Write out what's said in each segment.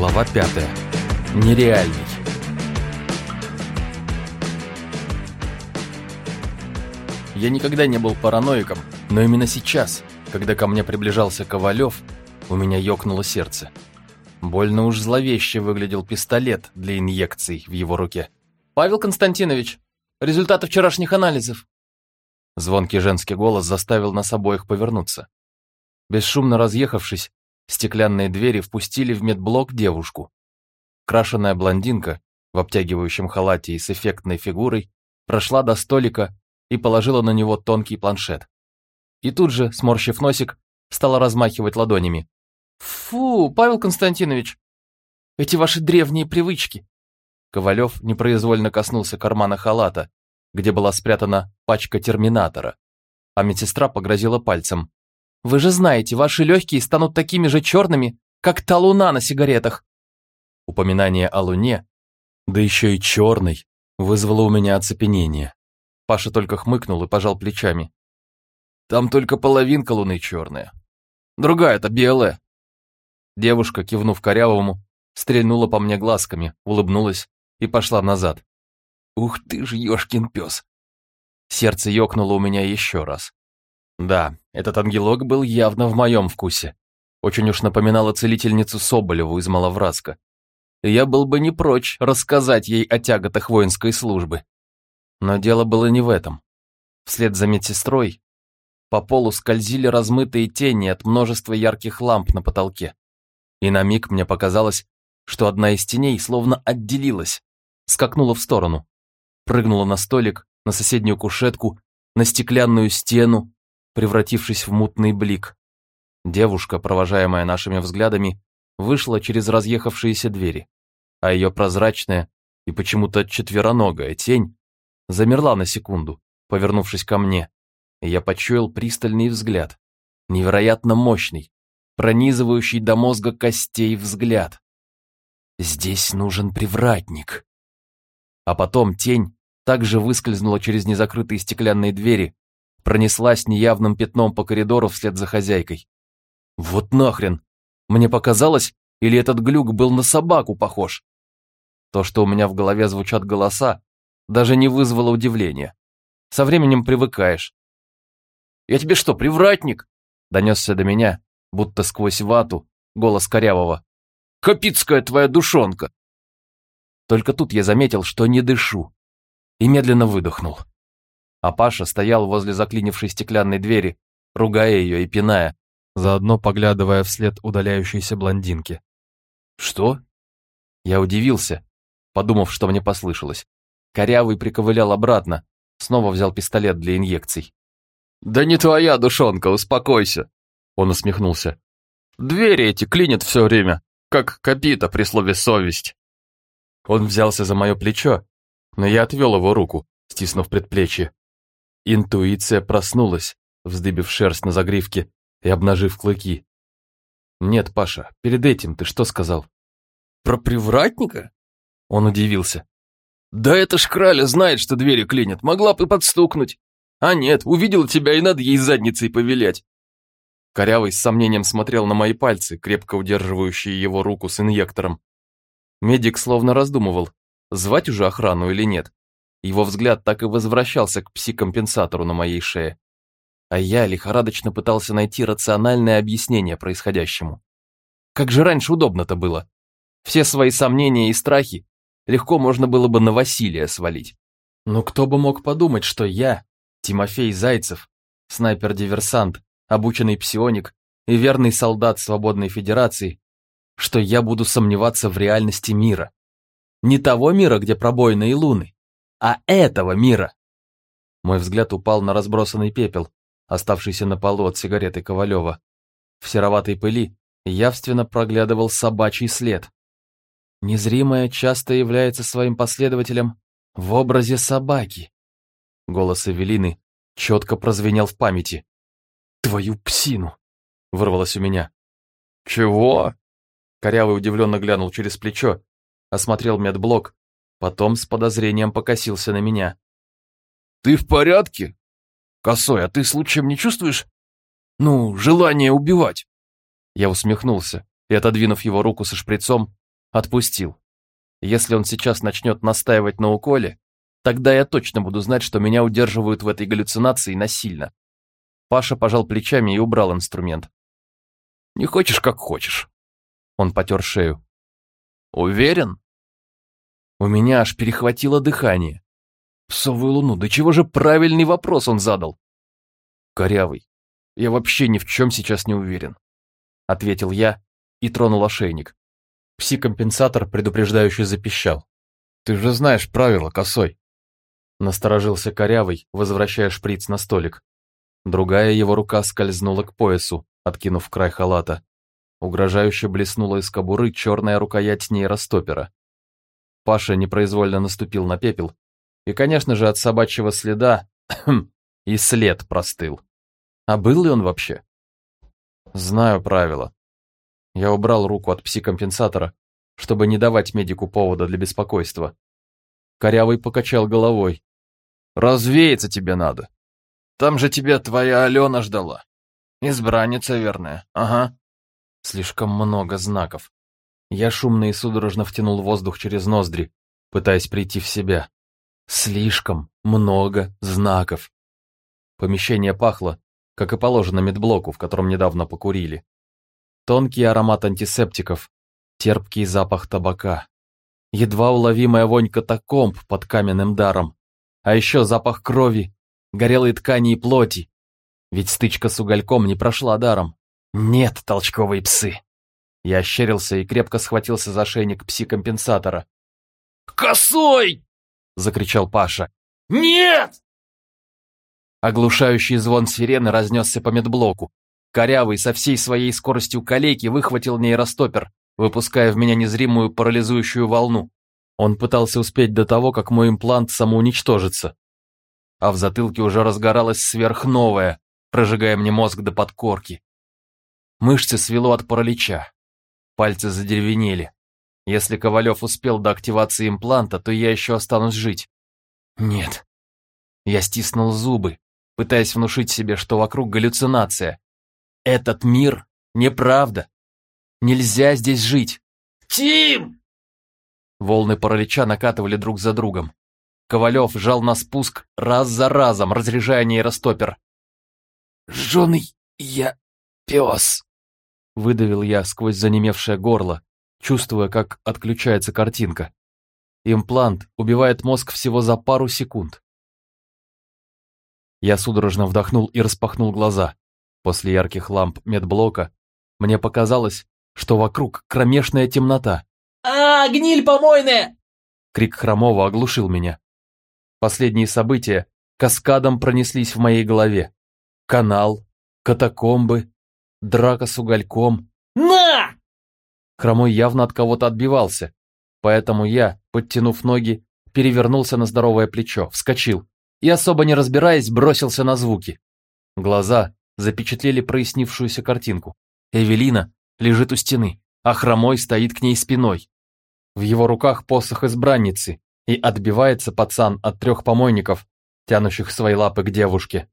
Глава пятая. Нереальный. Я никогда не был параноиком, но именно сейчас, когда ко мне приближался Ковалев, у меня ёкнуло сердце. Больно уж зловеще выглядел пистолет для инъекций в его руке. «Павел Константинович, результаты вчерашних анализов». Звонкий женский голос заставил нас обоих повернуться. Бесшумно разъехавшись, стеклянные двери впустили в медблок девушку. Крашеная блондинка в обтягивающем халате и с эффектной фигурой прошла до столика и положила на него тонкий планшет. И тут же, сморщив носик, стала размахивать ладонями. «Фу, Павел Константинович, эти ваши древние привычки!» Ковалев непроизвольно коснулся кармана халата, где была спрятана пачка терминатора, а медсестра погрозила пальцем. Вы же знаете, ваши легкие станут такими же черными, как та луна на сигаретах. Упоминание о луне, да еще и черной, вызвало у меня оцепенение. Паша только хмыкнул и пожал плечами. Там только половинка луны черная. Другая-то белая. Девушка, кивнув корявому, стрельнула по мне глазками, улыбнулась и пошла назад. Ух ты ж, ёшкин пес. Сердце ёкнуло у меня еще раз. Да, этот ангелок был явно в моем вкусе. Очень уж напоминала целительницу Соболеву из Маловраска. И я был бы не прочь рассказать ей о тяготах воинской службы. Но дело было не в этом. Вслед за медсестрой по полу скользили размытые тени от множества ярких ламп на потолке. И на миг мне показалось, что одна из теней словно отделилась, скакнула в сторону, прыгнула на столик, на соседнюю кушетку, на стеклянную стену, превратившись в мутный блик. Девушка, провожаемая нашими взглядами, вышла через разъехавшиеся двери, а ее прозрачная и почему-то четвероногая тень замерла на секунду, повернувшись ко мне, и я почуял пристальный взгляд, невероятно мощный, пронизывающий до мозга костей взгляд. Здесь нужен привратник. А потом тень также выскользнула через незакрытые стеклянные двери, пронеслась неявным пятном по коридору вслед за хозяйкой. Вот нахрен! Мне показалось, или этот глюк был на собаку похож? То, что у меня в голове звучат голоса, даже не вызвало удивления. Со временем привыкаешь. «Я тебе что, привратник?» Донесся до меня, будто сквозь вату, голос корявого. «Капицкая твоя душонка!» Только тут я заметил, что не дышу, и медленно выдохнул а Паша стоял возле заклинившей стеклянной двери, ругая ее и пиная, заодно поглядывая вслед удаляющейся блондинки. «Что?» Я удивился, подумав, что мне послышалось. Корявый приковылял обратно, снова взял пистолет для инъекций. «Да не твоя душонка, успокойся!» Он усмехнулся. «Двери эти клинят все время, как капита при слове «совесть». Он взялся за мое плечо, но я отвел его руку, стиснув предплечье. Интуиция проснулась, вздыбив шерсть на загривке и обнажив клыки. «Нет, Паша, перед этим ты что сказал?» «Про привратника?» Он удивился. «Да это ж краля знает, что двери клинят, могла бы подстукнуть. А нет, увидел тебя и надо ей задницей повелять». Корявый с сомнением смотрел на мои пальцы, крепко удерживающие его руку с инъектором. Медик словно раздумывал, звать уже охрану или нет. Его взгляд так и возвращался к пси-компенсатору на моей шее. А я лихорадочно пытался найти рациональное объяснение происходящему. Как же раньше удобно-то было. Все свои сомнения и страхи легко можно было бы на Василия свалить. Но кто бы мог подумать, что я, Тимофей Зайцев, снайпер-диверсант, обученный псионик и верный солдат Свободной Федерации, что я буду сомневаться в реальности мира. Не того мира, где пробоины и луны, а этого мира. Мой взгляд упал на разбросанный пепел, оставшийся на полу от сигареты Ковалева. В сероватой пыли явственно проглядывал собачий след. Незримое часто является своим последователем в образе собаки. Голос Эвелины четко прозвенел в памяти. «Твою псину!» — вырвалось у меня. «Чего?» Корявый удивленно глянул через плечо, осмотрел медблок Потом с подозрением покосился на меня. «Ты в порядке? Косой, а ты случаем не чувствуешь, ну, желание убивать?» Я усмехнулся и, отодвинув его руку со шприцом, Отпустил. Если он сейчас начнет настаивать на уколе, тогда я точно буду знать, что меня удерживают в этой галлюцинации насильно. Паша пожал плечами и убрал инструмент. «Не хочешь, как хочешь». Он потер шею. «Уверен?» У меня аж перехватило дыхание. Псовую луну, да чего же правильный вопрос он задал? Корявый, я вообще ни в чем сейчас не уверен. Ответил я и тронул ошейник. Пси-компенсатор предупреждающе запищал. Ты же знаешь правила, косой. Насторожился корявый, возвращая шприц на столик. Другая его рука скользнула к поясу, откинув край халата. Угрожающе блеснула из кобуры черная рукоять нейростопера. Паша непроизвольно наступил на пепел, и, конечно же, от собачьего следа и след простыл. А был ли он вообще? Знаю правила. Я убрал руку от псикомпенсатора, чтобы не давать медику повода для беспокойства. Корявый покачал головой. «Развеяться тебе надо. Там же тебя твоя Алена ждала. Избранница верная, ага». Слишком много знаков. Я шумно и судорожно втянул воздух через ноздри, пытаясь прийти в себя. Слишком много знаков. Помещение пахло, как и положено медблоку, в котором недавно покурили. Тонкий аромат антисептиков, терпкий запах табака, едва уловимая вонь катакомб под каменным даром, а еще запах крови, горелой ткани и плоти. Ведь стычка с угольком не прошла даром. Нет, толчковые псы. Я ощерился и крепко схватился за шейник пси-компенсатора. «Косой!» — закричал Паша. «Нет!» Оглушающий звон сирены разнесся по медблоку. Корявый со всей своей скоростью калеки выхватил нейростопер, выпуская в меня незримую парализующую волну. Он пытался успеть до того, как мой имплант самоуничтожится. А в затылке уже разгоралась сверхновая, прожигая мне мозг до подкорки. Мышцы свело от паралича. Пальцы задеревенели. Если Ковалев успел до активации импланта, то я еще останусь жить. Нет. Я стиснул зубы, пытаясь внушить себе, что вокруг галлюцинация. Этот мир неправда. Нельзя здесь жить. Тим! Волны паралича накатывали друг за другом. Ковалев жал на спуск раз за разом, разряжая нейростопер. «Жженый я пес!» Выдавил я сквозь занемевшее горло, чувствуя, как отключается картинка. Имплант убивает мозг всего за пару секунд. Я судорожно вдохнул и распахнул глаза. После ярких ламп медблока мне показалось, что вокруг кромешная темнота. «А, гниль помойная!» Крик Хромова оглушил меня. Последние события каскадом пронеслись в моей голове. Канал, катакомбы, драка с угольком. «На!» Хромой явно от кого-то отбивался, поэтому я, подтянув ноги, перевернулся на здоровое плечо, вскочил и, особо не разбираясь, бросился на звуки. Глаза запечатлели прояснившуюся картинку. Эвелина лежит у стены, а Хромой стоит к ней спиной. В его руках посох избранницы, и отбивается пацан от трех помойников, тянущих свои лапы к девушке.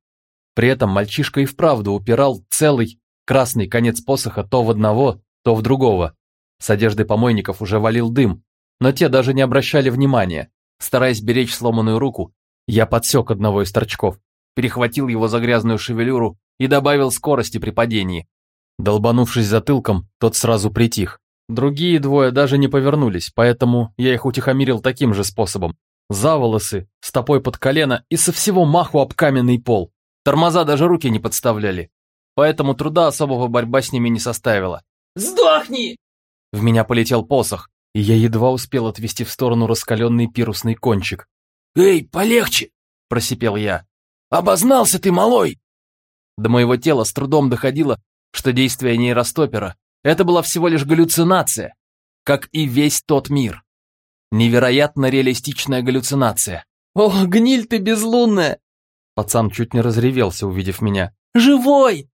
При этом мальчишка и вправду упирал целый красный конец посоха то в одного, то в другого. С одежды помойников уже валил дым, но те даже не обращали внимания. Стараясь беречь сломанную руку, я подсек одного из торчков, перехватил его за грязную шевелюру и добавил скорости при падении. Долбанувшись затылком, тот сразу притих. Другие двое даже не повернулись, поэтому я их утихомирил таким же способом. За волосы, стопой под колено и со всего маху об каменный пол. Тормоза даже руки не подставляли. Поэтому труда особого борьба с ними не составила. «Сдохни!» В меня полетел посох, и я едва успел отвести в сторону раскаленный пирусный кончик. «Эй, полегче!» – просипел я. «Обознался ты, малой!» До моего тела с трудом доходило, что действие нейростопера – это была всего лишь галлюцинация, как и весь тот мир. Невероятно реалистичная галлюцинация. «О, гниль ты безлунная!» Пацан чуть не разревелся, увидев меня. «Живой!»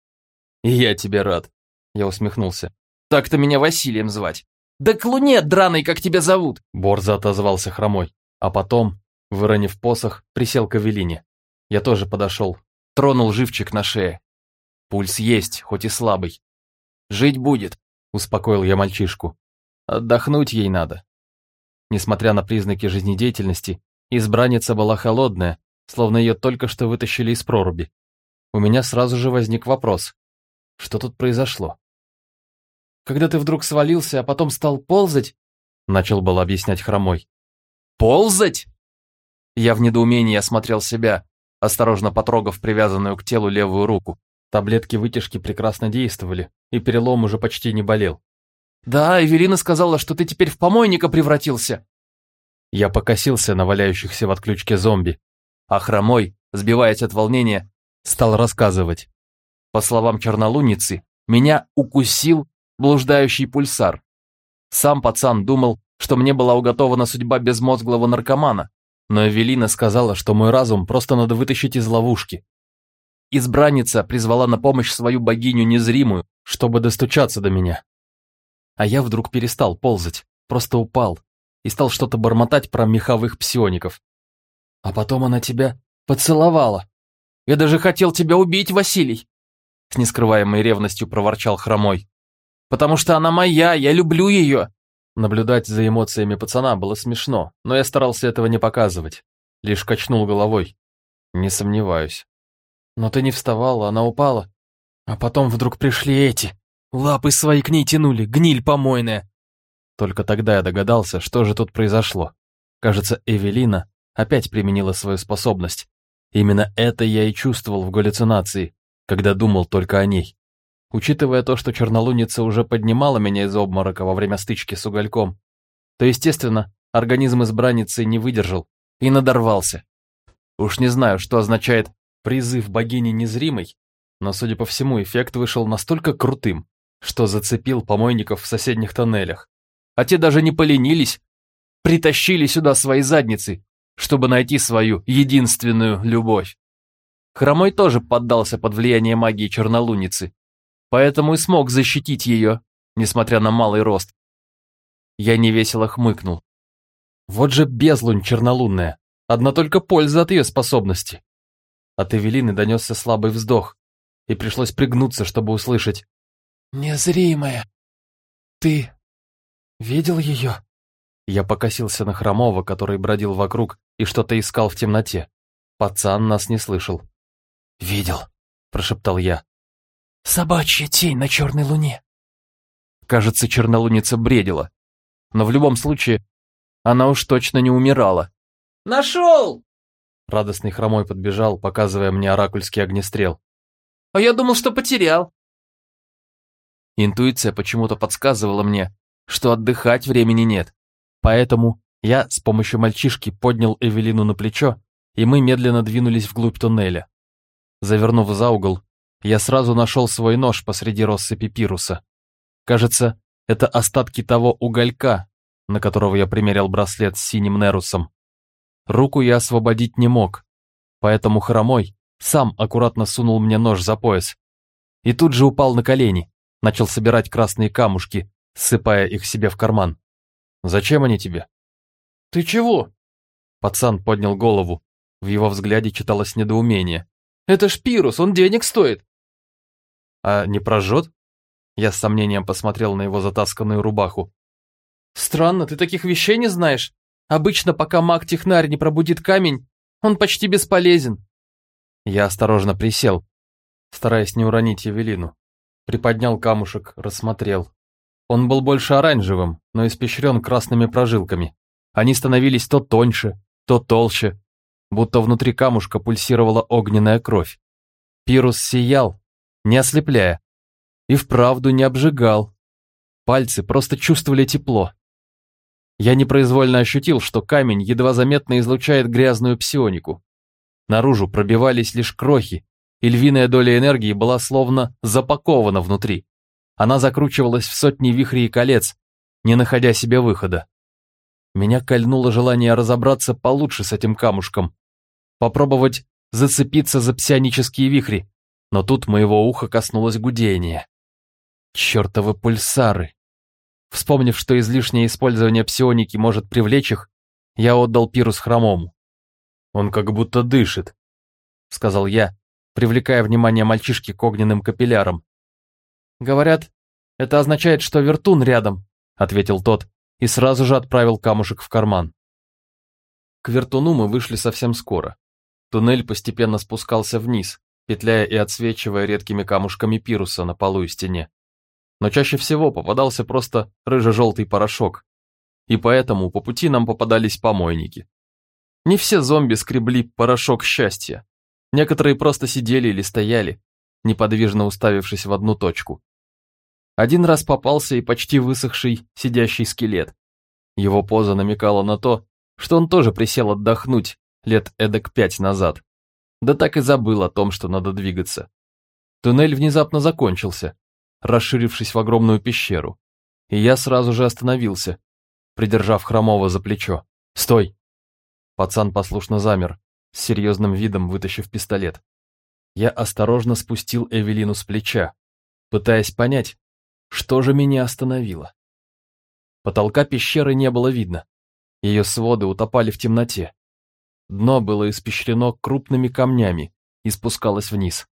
«И я тебе рад», – я усмехнулся. «Так-то меня Василием звать». «Да к луне, драный, как тебя зовут!» Борза отозвался хромой, а потом Выронив посох, присел к Эвелине. Я тоже подошел, тронул живчик на шее. Пульс есть, хоть и слабый. «Жить будет», — успокоил я мальчишку. Отдохнуть ей надо. Несмотря на признаки жизнедеятельности, избранница была холодная, словно ее только что вытащили из проруби. У меня сразу же возник вопрос. Что тут произошло? Когда ты вдруг свалился, а потом стал ползать, начал был объяснять хромой. Ползать? Я в недоумении осмотрел себя, осторожно потрогав привязанную к телу левую руку. Таблетки вытяжки прекрасно действовали, и перелом уже почти не болел. «Да, Эвелина сказала, что ты теперь в помойника превратился». Я покосился на валяющихся в отключке зомби, а хромой, сбиваясь от волнения, стал рассказывать. По словам чернолуницы, меня укусил блуждающий пульсар. Сам пацан думал, что мне была уготована судьба безмозглого наркомана, но Эвелина сказала, что мой разум просто надо вытащить из ловушки. Избранница призвала на помощь свою богиню незримую, чтобы достучаться до меня. А я вдруг перестал ползать, просто упал и стал что-то бормотать про меховых псиоников. А потом она тебя поцеловала. Я даже хотел тебя убить, Василий. С нескрываемой ревностью проворчал Хромой. Потому что она моя, я люблю ее. Наблюдать за эмоциями пацана было смешно, но я старался этого не показывать. Лишь качнул головой. Не сомневаюсь. Но ты не вставала, она упала. А потом вдруг пришли эти. Лапы свои к ней тянули, гниль помойная. Только тогда я догадался, что же тут произошло. Кажется, Эвелина опять применила свою способность. Именно это я и чувствовал в галлюцинации, когда думал только о ней. Учитывая то, что чернолуница уже поднимала меня из обморока во время стычки с угольком, то, естественно, организм избранницы не выдержал и надорвался. Уж не знаю, что означает призыв богини незримой, но, судя по всему, эффект вышел настолько крутым, что зацепил помойников в соседних тоннелях. А те даже не поленились, притащили сюда свои задницы, чтобы найти свою единственную любовь. Хромой тоже поддался под влияние магии чернолуницы, поэтому и смог защитить ее, несмотря на малый рост. Я невесело хмыкнул. Вот же безлунь чернолунная, одна только польза от ее способности. От Эвелины донесся слабый вздох, и пришлось пригнуться, чтобы услышать. «Незримая, ты видел ее?» Я покосился на Хромова, который бродил вокруг и что-то искал в темноте. Пацан нас не слышал. «Видел», — прошептал я. «Собачья тень на черной луне». Кажется, чернолуница бредила. Но в любом случае, она уж точно не умирала. «Нашел!» Радостный хромой подбежал, показывая мне оракульский огнестрел. «А я думал, что потерял». Интуиция почему-то подсказывала мне, что отдыхать времени нет. Поэтому я с помощью мальчишки поднял Эвелину на плечо, и мы медленно двинулись вглубь туннеля. Завернув за угол, я сразу нашел свой нож посреди россыпи пируса. Кажется, это остатки того уголька, на которого я примерял браслет с синим Нерусом. Руку я освободить не мог, поэтому хромой сам аккуратно сунул мне нож за пояс. И тут же упал на колени, начал собирать красные камушки, ссыпая их себе в карман. «Зачем они тебе?» «Ты чего?» Пацан поднял голову. В его взгляде читалось недоумение. «Это ж пирус, он денег стоит!» «А не прожжет?» Я с сомнением посмотрел на его затасканную рубаху. «Странно, ты таких вещей не знаешь. Обычно, пока маг-технарь не пробудит камень, он почти бесполезен. Я осторожно присел, стараясь не уронить Евелину. Приподнял камушек, рассмотрел. Он был больше оранжевым, но испещрен красными прожилками. Они становились то тоньше, то толще, будто внутри камушка пульсировала огненная кровь. Пирус сиял, не ослепляя, и вправду не обжигал. Пальцы просто чувствовали тепло. Я непроизвольно ощутил, что камень едва заметно излучает грязную псионику. Наружу пробивались лишь крохи, и львиная доля энергии была словно запакована внутри. Она закручивалась в сотни вихрей и колец, не находя себе выхода. Меня кольнуло желание разобраться получше с этим камушком, попробовать зацепиться за псионические вихри, но тут моего уха коснулось гудение. Чёртовы пульсары! Вспомнив, что излишнее использование псионики может привлечь их, я отдал пирус хромому. «Он как будто дышит», — сказал я, привлекая внимание мальчишки к огненным капиллярам. «Говорят, это означает, что вертун рядом», — ответил тот и сразу же отправил камушек в карман. К вертуну мы вышли совсем скоро. Туннель постепенно спускался вниз, петляя и отсвечивая редкими камушками пируса на полу и стене. Но чаще всего попадался просто рыже-желтый порошок. И поэтому по пути нам попадались помойники. Не все зомби скребли порошок счастья. Некоторые просто сидели или стояли, неподвижно уставившись в одну точку. Один раз попался и почти высохший сидящий скелет. Его поза намекала на то, что он тоже присел отдохнуть лет эдак пять назад. Да так и забыл о том, что надо двигаться. Туннель внезапно закончился, расширившись в огромную пещеру. И я сразу же остановился, придержав Хромова за плечо. «Стой!» Пацан послушно замер, с серьезным видом вытащив пистолет. Я осторожно спустил Эвелину с плеча, пытаясь понять, что же меня остановило? Потолка пещеры не было видно. Ее своды утопали в темноте. Дно было испещрено крупными камнями и спускалось вниз.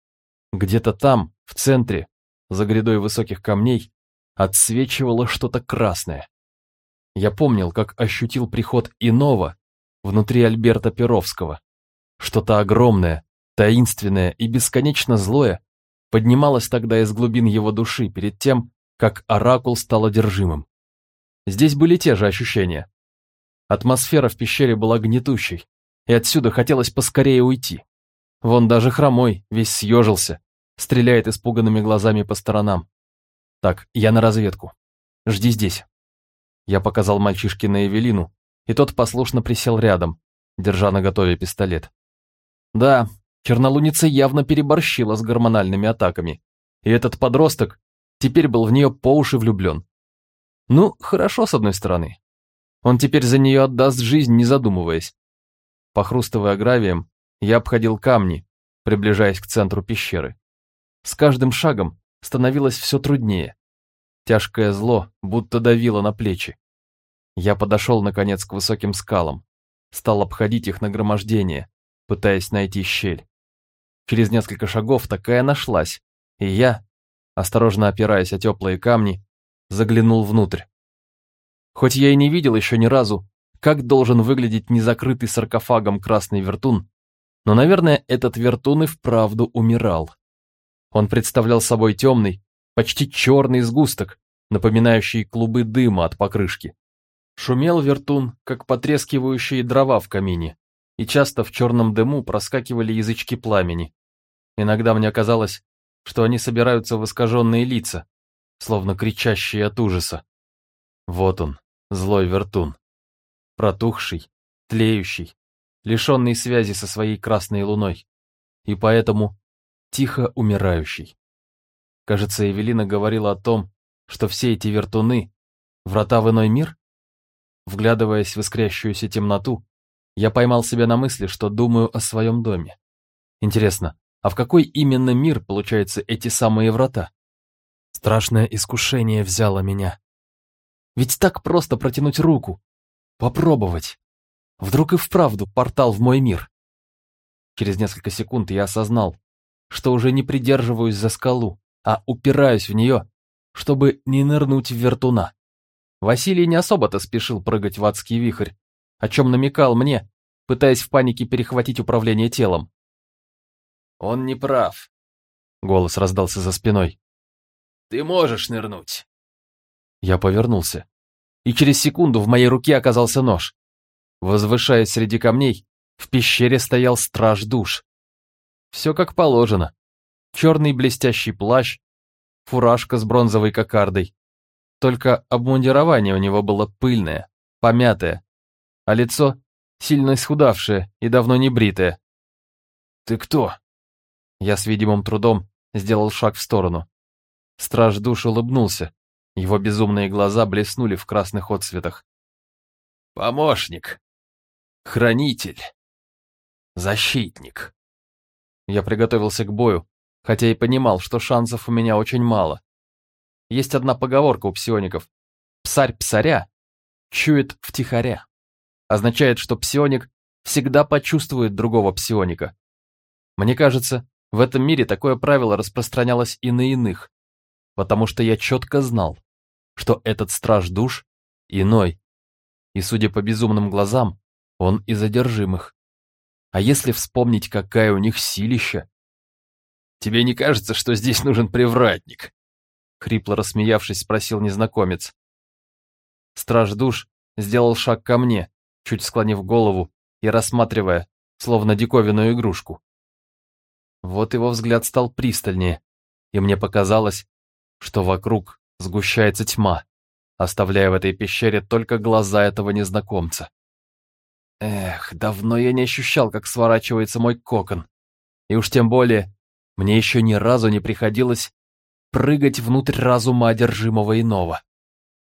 Где-то там, в центре, за грядой высоких камней, отсвечивало что-то красное. Я помнил, как ощутил приход иного внутри Альберта Перовского. Что-то огромное, таинственное и бесконечно злое поднималось тогда из глубин его души перед тем, как оракул стал одержимым. Здесь были те же ощущения. Атмосфера в пещере была гнетущей, и отсюда хотелось поскорее уйти. Вон даже хромой, весь съежился, стреляет испуганными глазами по сторонам. Так, я на разведку. Жди здесь. Я показал мальчишке на Эвелину, и тот послушно присел рядом, держа на готове пистолет. Да, чернолуница явно переборщила с гормональными атаками, и этот подросток теперь был в нее по уши влюблен. Ну, хорошо с одной стороны. Он теперь за нее отдаст жизнь, не задумываясь. Похрустывая гравием, я обходил камни, приближаясь к центру пещеры. С каждым шагом становилось все труднее. Тяжкое зло будто давило на плечи. Я подошел, наконец, к высоким скалам, стал обходить их нагромождение, пытаясь найти щель. Через несколько шагов такая нашлась, и я, осторожно опираясь о теплые камни, заглянул внутрь. Хоть я и не видел еще ни разу, как должен выглядеть незакрытый саркофагом красный вертун, но, наверное, этот вертун и вправду умирал. Он представлял собой темный, почти черный сгусток, напоминающий клубы дыма от покрышки. Шумел вертун, как потрескивающие дрова в камине, и часто в черном дыму проскакивали язычки пламени. Иногда мне казалось, что они собираются в искаженные лица, словно кричащие от ужаса. Вот он, злой вертун. Протухший, тлеющий, лишенный связи со своей красной луной, и поэтому тихо умирающий. Кажется, Эвелина говорила о том, что все эти вертуны — врата в иной мир? Вглядываясь в искрящуюся темноту, я поймал себя на мысли, что думаю о своем доме. Интересно, а в какой именно мир, получаются эти самые врата? Страшное искушение взяло меня. Ведь так просто протянуть руку. Попробовать. Вдруг и вправду портал в мой мир. Через несколько секунд я осознал, что уже не придерживаюсь за скалу, а упираюсь в нее, чтобы не нырнуть в вертуна. Василий не особо-то спешил прыгать в адский вихрь, о чем намекал мне, пытаясь в панике перехватить управление телом. Он не прав. Голос раздался за спиной. Ты можешь нырнуть. Я повернулся, и через секунду в моей руке оказался нож. Возвышаясь среди камней, в пещере стоял страж душ. Все как положено. Черный блестящий плащ, фуражка с бронзовой кокардой. Только обмундирование у него было пыльное, помятое, а лицо сильно исхудавшее и давно не бритое. «Ты кто?» Я с видимым трудом сделал шаг в сторону. Страж душ улыбнулся. Его безумные глаза блеснули в красных отсветах. «Помощник. Хранитель. Защитник». Я приготовился к бою, хотя и понимал, что шансов у меня очень мало. Есть одна поговорка у псиоников. «Псарь псаря чует втихаря». Означает, что псионик всегда почувствует другого псионика. Мне кажется, в этом мире такое правило распространялось и на иных, потому что я четко знал, что этот страж душ иной. И, судя по безумным глазам, он из одержимых. А если вспомнить, какая у них силища? «Тебе не кажется, что здесь нужен привратник?» Хрипло рассмеявшись, спросил незнакомец. Страж душ сделал шаг ко мне, чуть склонив голову и рассматривая, словно диковинную игрушку. Вот его взгляд стал пристальнее, и мне показалось, что вокруг сгущается тьма, оставляя в этой пещере только глаза этого незнакомца. Эх, давно я не ощущал, как сворачивается мой кокон. И уж тем более, мне еще ни разу не приходилось прыгать внутрь разума одержимого иного.